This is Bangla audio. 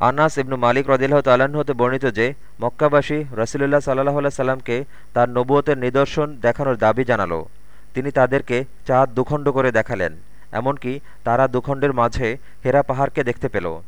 আনাস ইবনু মালিক রদিল্লাহ তাল্লাহ্ন হতে বর্ণিত যে, মক্কাবাসী রসিল্লাহ সাল্লাহ সাল্লামকে তার নবুয়তের নিদর্শন দেখানোর দাবি জানালো। তিনি তাদেরকে চাঁদ দুখণ্ড করে দেখালেন, এমনকি তারা দুখণ্ডের মাঝে হেরা পাহাড়কে দেখতে পেল।